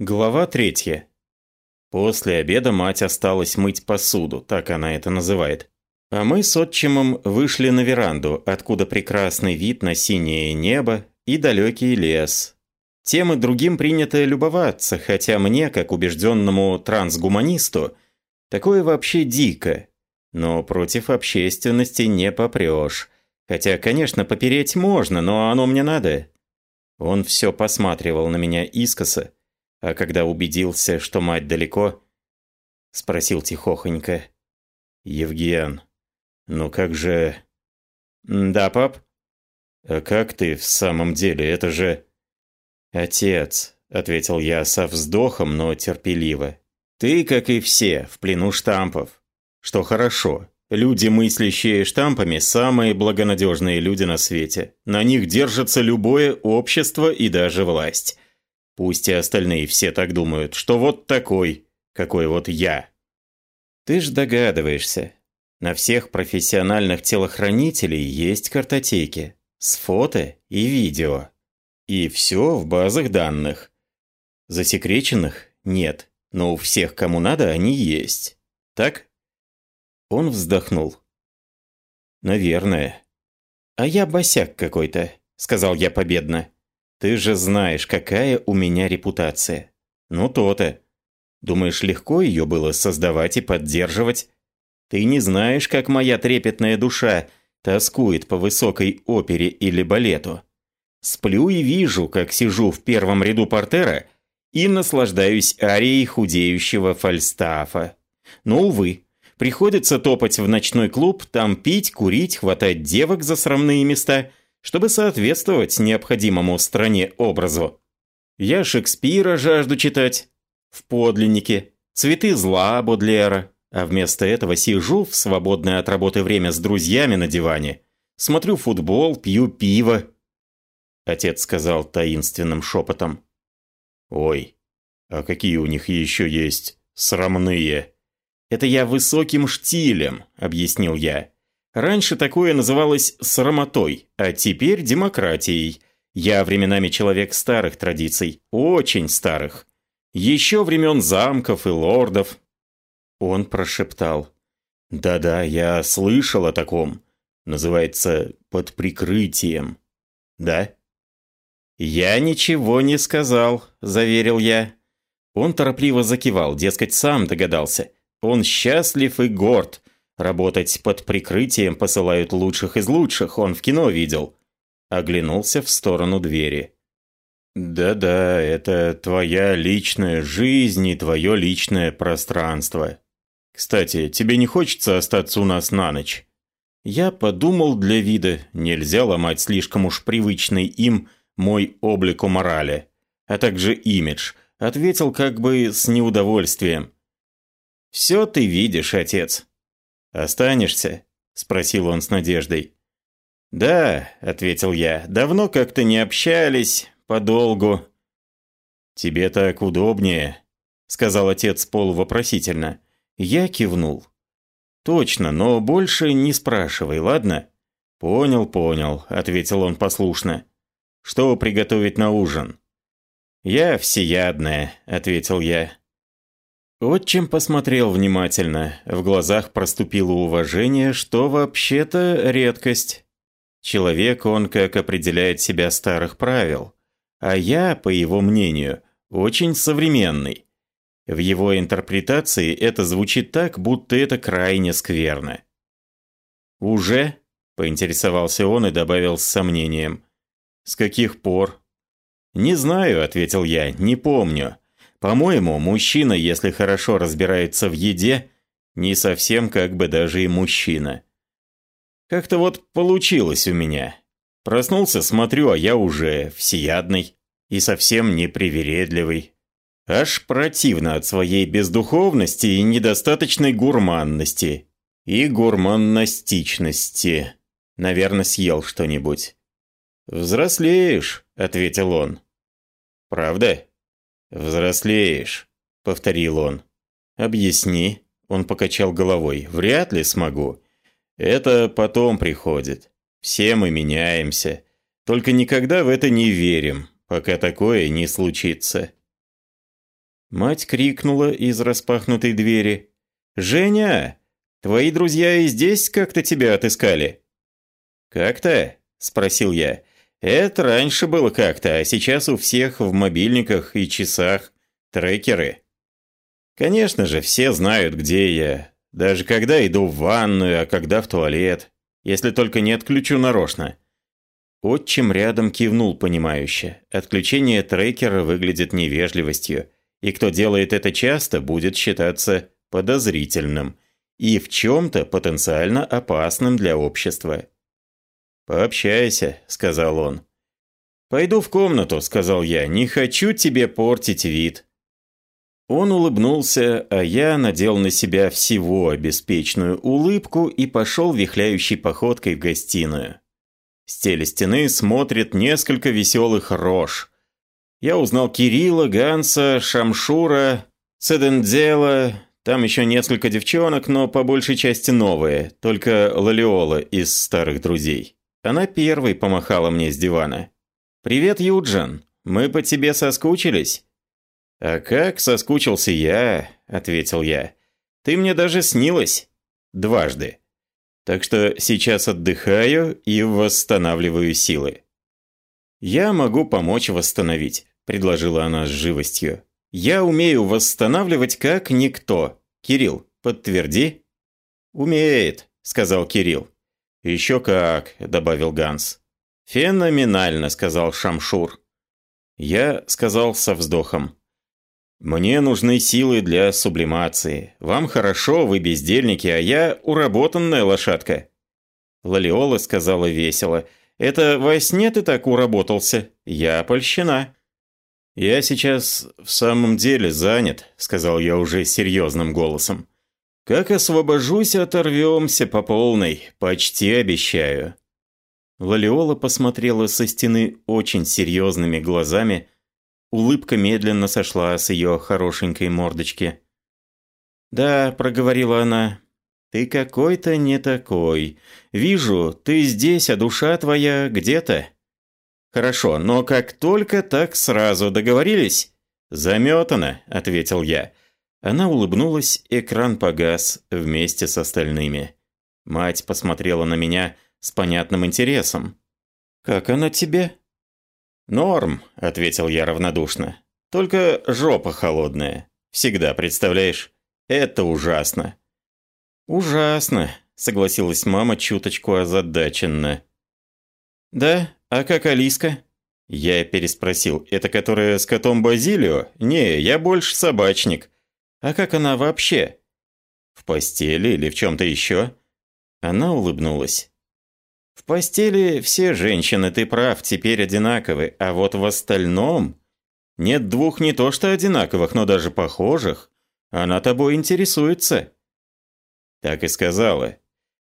Глава третья. После обеда мать осталась мыть посуду, так она это называет. А мы с отчимом вышли на веранду, откуда прекрасный вид на синее небо и далекий лес. Тем и другим принято любоваться, хотя мне, как убежденному трансгуманисту, такое вообще дико. Но против общественности не попрешь. Хотя, конечно, попереть можно, но оно мне надо. Он все посматривал на меня искоса, а когда убедился, что мать далеко, спросил тихохонько. «Евген, ну как же...» «Да, пап?» «А как ты в самом деле? Это же...» «Отец», — ответил я со вздохом, но терпеливо. «Ты, как и все, в плену штампов. Что хорошо. Люди, мыслящие штампами, самые благонадежные люди на свете. На них держится любое общество и даже власть. Пусть и остальные все так думают, что вот такой, какой вот я. Ты ж догадываешься, на всех профессиональных телохранителей есть картотеки с фото и видео. И все в базах данных. Засекреченных нет, но у всех, кому надо, они есть. Так? Он вздохнул. Наверное. А я босяк какой-то, сказал я победно. Ты же знаешь, какая у меня репутация. Ну то-то. Думаешь, легко ее было создавать и поддерживать? Ты не знаешь, как моя трепетная душа тоскует по высокой опере или балету. Сплю и вижу, как сижу в первом ряду портера и наслаждаюсь арией худеющего фальстафа. Но, увы, приходится топать в ночной клуб, там пить, курить, хватать девок за срамные места – чтобы соответствовать необходимому стране образу. Я Шекспира жажду читать, в подлиннике, цветы зла Бодлера, а вместо этого сижу в свободное от работы время с друзьями на диване, смотрю футбол, пью пиво. Отец сказал таинственным шепотом. «Ой, а какие у них еще есть срамные?» «Это я высоким штилем», — объяснил я. Раньше такое называлось срамотой, а теперь демократией. Я временами человек старых традиций, очень старых. Еще времен замков и лордов. Он прошептал. «Да-да, я слышал о таком. Называется «под прикрытием». Да?» «Я ничего не сказал», – заверил я. Он торопливо закивал, дескать, сам догадался. Он счастлив и горд – Работать под прикрытием посылают лучших из лучших, он в кино видел. Оглянулся в сторону двери. «Да-да, это твоя личная жизнь и твое личное пространство. Кстати, тебе не хочется остаться у нас на ночь?» Я подумал для вида, нельзя ломать слишком уж привычный им мой облик у морали, а также имидж. Ответил как бы с неудовольствием. «Все ты видишь, отец. «Останешься?» – спросил он с надеждой. «Да», – ответил я, – «давно как-то не общались, подолгу». «Тебе так удобнее», – сказал отец полувопросительно. Я кивнул. «Точно, но больше не спрашивай, ладно?» «Понял, понял», – ответил он послушно. «Что приготовить на ужин?» «Я всеядная», – ответил я. Отчим посмотрел внимательно. В глазах проступило уважение, что вообще-то редкость. Человек, он как определяет себя старых правил. А я, по его мнению, очень современный. В его интерпретации это звучит так, будто это крайне скверно. «Уже?» – поинтересовался он и добавил с сомнением. «С каких пор?» «Не знаю», – ответил я, – «не помню». По-моему, мужчина, если хорошо разбирается в еде, не совсем как бы даже и мужчина. Как-то вот получилось у меня. Проснулся, смотрю, а я уже всеядный и совсем не привередливый. Аж противно от своей бездуховности и недостаточной гурманности. И гурманностичности. Наверное, съел что-нибудь. «Взрослеешь», — ответил он. «Правда?» «Взрослеешь», — повторил он. «Объясни», — он покачал головой. «Вряд ли смогу. Это потом приходит. Все мы меняемся. Только никогда в это не верим, пока такое не случится». Мать крикнула из распахнутой двери. «Женя, твои друзья и здесь как-то тебя отыскали?» «Как-то?» – спросил я. «Это раньше было как-то, а сейчас у всех в мобильниках и часах трекеры». «Конечно же, все знают, где я. Даже когда иду в ванную, а когда в туалет. Если только не отключу нарочно». Отчим рядом кивнул понимающе. Отключение трекера выглядит невежливостью, и кто делает это часто, будет считаться подозрительным и в чем-то потенциально опасным для общества. «Пообщайся», — сказал он. «Пойду в комнату», — сказал я, — «не хочу тебе портить вид». Он улыбнулся, а я надел на себя всего беспечную улыбку и пошел вихляющей походкой в гостиную. С теле стены смотрит несколько веселых рож. Я узнал Кирилла, Ганса, Шамшура, Цедендела, там еще несколько девчонок, но по большей части новые, только Лалиола из старых друзей. Она первой помахала мне с дивана. «Привет, Юджин. Мы по тебе соскучились?» «А как соскучился я?» – ответил я. «Ты мне даже снилась. Дважды. Так что сейчас отдыхаю и восстанавливаю силы». «Я могу помочь восстановить», – предложила она с живостью. «Я умею восстанавливать как никто. Кирилл, подтверди». «Умеет», – сказал Кирилл. «Еще как», – добавил Ганс. «Феноменально», – сказал Шамшур. Я сказал со вздохом. «Мне нужны силы для сублимации. Вам хорошо, вы бездельники, а я уработанная лошадка». Лалиола сказала весело. «Это во сне ты так уработался? Я польщена». «Я сейчас в самом деле занят», – сказал я уже серьезным голосом. Как освобожусь, оторвемся по полной, почти обещаю. Лалиола посмотрела со стены очень серьезными глазами. Улыбка медленно сошла с ее хорошенькой мордочки. «Да», — проговорила она, — «ты какой-то не такой. Вижу, ты здесь, а душа твоя где-то». «Хорошо, но как только, так сразу договорились?» «Заметано», — ответил я. Она улыбнулась, экран погас вместе с остальными. Мать посмотрела на меня с понятным интересом. «Как она тебе?» «Норм», — ответил я равнодушно. «Только жопа холодная. Всегда, представляешь? Это ужасно». «Ужасно», — согласилась мама чуточку озадаченно. «Да? А как Алиска?» Я переспросил. «Это которая с котом Базилио? Не, я больше собачник. А как она вообще? В постели или в чем-то еще? Она улыбнулась. В постели все женщины, ты прав, теперь одинаковы, а вот в остальном... Нет двух не то что одинаковых, но даже похожих. Она тобой интересуется. Так и сказала.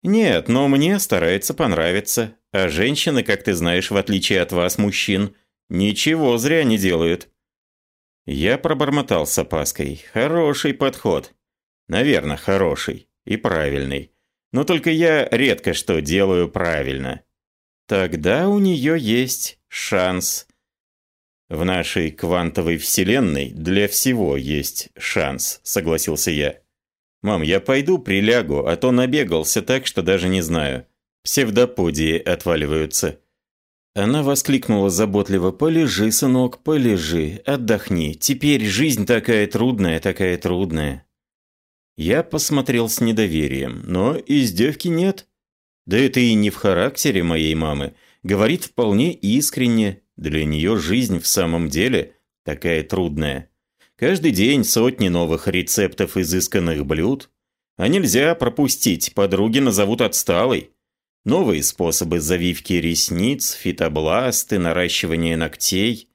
Нет, но мне старается понравиться. А женщины, как ты знаешь, в отличие от вас, мужчин, ничего зря не делают. Я пробормотал с опаской. Хороший подход. Наверное, хороший. И правильный. Но только я редко что делаю правильно. Тогда у нее есть шанс. В нашей квантовой вселенной для всего есть шанс, согласился я. Мам, я пойду прилягу, а то набегался так, что даже не знаю. Псевдоподии отваливаются. Она воскликнула заботливо «Полежи, сынок, полежи, отдохни. Теперь жизнь такая трудная, такая трудная». Я посмотрел с недоверием, но издевки нет. Да это и не в характере моей мамы. Говорит вполне искренне. Для нее жизнь в самом деле такая трудная. Каждый день сотни новых рецептов изысканных блюд. А нельзя пропустить, подруги назовут отсталой. Новые способы завивки ресниц, фитобласты, наращивания ногтей.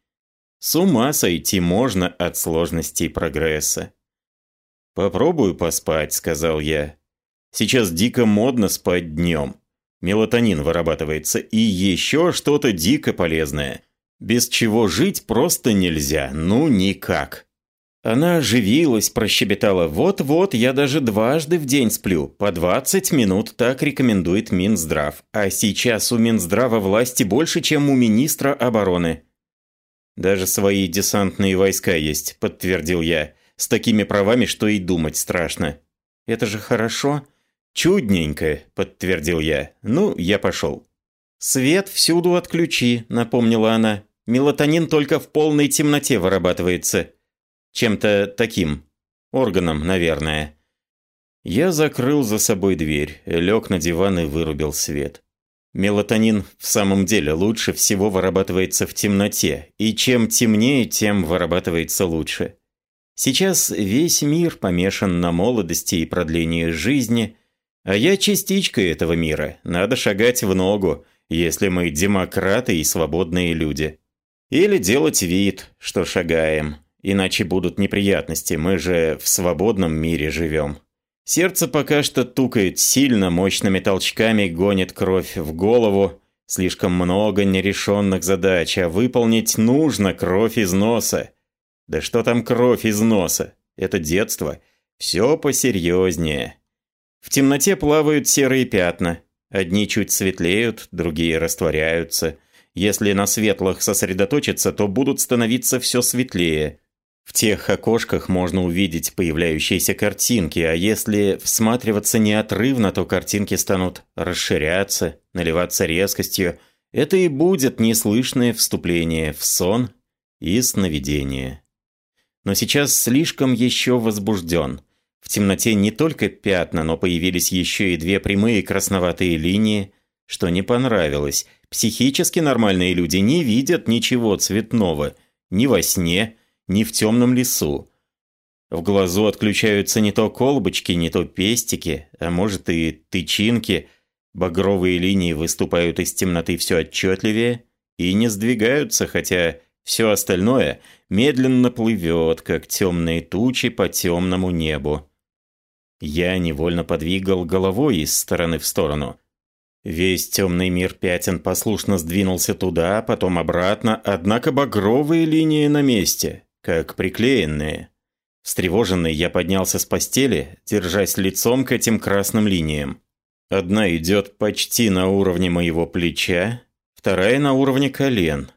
С ума сойти можно от сложностей прогресса. «Попробую поспать», — сказал я. «Сейчас дико модно спать днем. Мелатонин вырабатывается и еще что-то дико полезное, без чего жить просто нельзя, ну никак». Она оживилась, прощебетала. «Вот-вот, я даже дважды в день сплю. По 20 минут так рекомендует Минздрав. А сейчас у Минздрава власти больше, чем у министра обороны». «Даже свои десантные войска есть», – подтвердил я. «С такими правами, что и думать страшно». «Это же хорошо». «Чудненько», – подтвердил я. «Ну, я пошел». «Свет всюду отключи», – напомнила она. «Мелатонин только в полной темноте вырабатывается. Чем-то таким. Органом, наверное». Я закрыл за собой дверь, лег на диван и вырубил свет. Мелатонин в самом деле лучше всего вырабатывается в темноте, и чем темнее, тем вырабатывается лучше. Сейчас весь мир помешан на молодости и продлении жизни, а я частичка этого мира, надо шагать в ногу, если мы демократы и свободные люди. Или делать вид, что шагаем, иначе будут неприятности, мы же в свободном мире живем. Сердце пока что тукает сильно, мощными толчками гонит кровь в голову. Слишком много нерешенных задач, а выполнить нужно кровь из носа. Да что там кровь из носа? Это детство. Все посерьезнее. В темноте плавают серые пятна. Одни чуть светлеют, другие растворяются. Если на светлых сосредоточиться, то будут становиться все светлее. В тех окошках можно увидеть появляющиеся картинки, а если всматриваться неотрывно, то картинки станут расширяться, наливаться резкостью. Это и будет неслышное вступление в сон и сновидение. Но сейчас слишком еще возбужден. В темноте не только пятна, но появились еще и две прямые красноватые линии, что не понравилось. Психически нормальные люди не видят ничего цветного ни во сне, ни в темном лесу. В глазу отключаются не то колбочки, не то пестики, а может и тычинки. Багровые линии выступают из темноты все отчетливее и не сдвигаются, хотя все остальное медленно плывет, как темные тучи по темному небу. Я невольно подвигал головой из стороны в сторону. Весь темный мир пятен послушно сдвинулся туда, потом обратно, однако багровые линии на месте как приклеенные. Встревоженный я поднялся с постели, держась лицом к этим красным линиям. Одна идет почти на уровне моего плеча, вторая на уровне колен.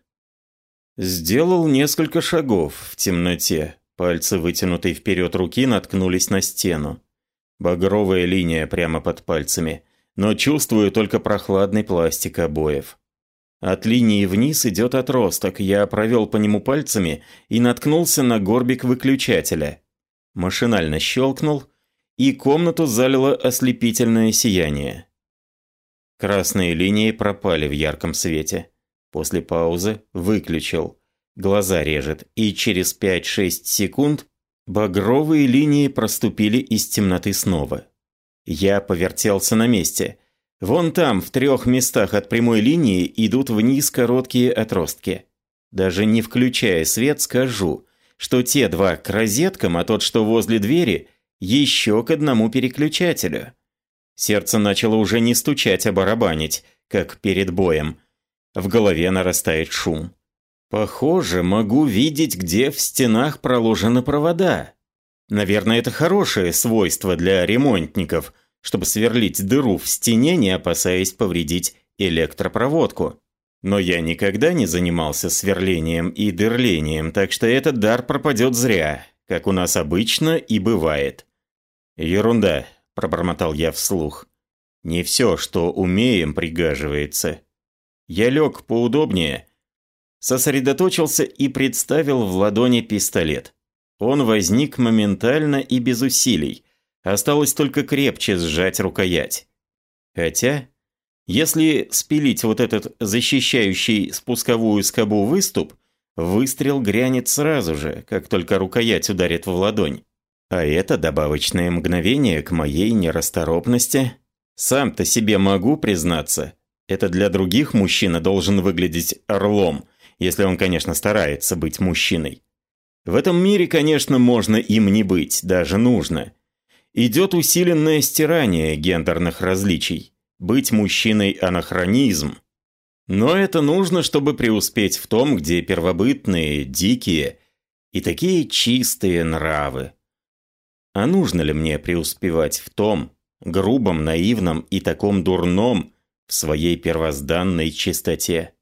Сделал несколько шагов в темноте. Пальцы, вытянутые вперед руки, наткнулись на стену. Багровая линия прямо под пальцами, но чувствую только прохладный пластик обоев. От линии вниз идет отросток, я провел по нему пальцами и наткнулся на горбик выключателя. Машинально щелкнул, и комнату залило ослепительное сияние. Красные линии пропали в ярком свете. После паузы выключил. Глаза режет, и через 5-6 секунд багровые линии проступили из темноты снова. Я повертелся на месте – Вон там, в трех местах от прямой линии, идут вниз короткие отростки. Даже не включая свет, скажу, что те два к розеткам, а тот, что возле двери, еще к одному переключателю. Сердце начало уже не стучать, а барабанить, как перед боем. В голове нарастает шум. Похоже, могу видеть, где в стенах проложены провода. Наверное, это хорошее свойство для ремонтников – чтобы сверлить дыру в стене, не опасаясь повредить электропроводку. Но я никогда не занимался сверлением и дырлением, так что этот дар пропадет зря, как у нас обычно и бывает. «Ерунда», – пробормотал я вслух. «Не все, что умеем, пригаживается». Я лег поудобнее, сосредоточился и представил в ладони пистолет. Он возник моментально и без усилий, Осталось только крепче сжать рукоять. Хотя, если спилить вот этот защищающий спусковую скобу выступ, выстрел грянет сразу же, как только рукоять ударит в ладонь. А это добавочное мгновение к моей нерасторопности. Сам-то себе могу признаться. Это для других мужчина должен выглядеть орлом, если он, конечно, старается быть мужчиной. В этом мире, конечно, можно им не быть, даже нужно идет усиленное стирание гендерных различий. Быть мужчиной – анахронизм. Но это нужно, чтобы преуспеть в том, где первобытные, дикие и такие чистые нравы. А нужно ли мне преуспевать в том, грубом, наивном и таком дурном в своей первозданной чистоте?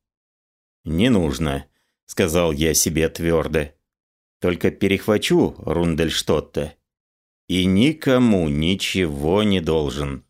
Не нужно. — сказал я себе твердо. «Только перехвачу Рундельштотта и никому ничего не должен».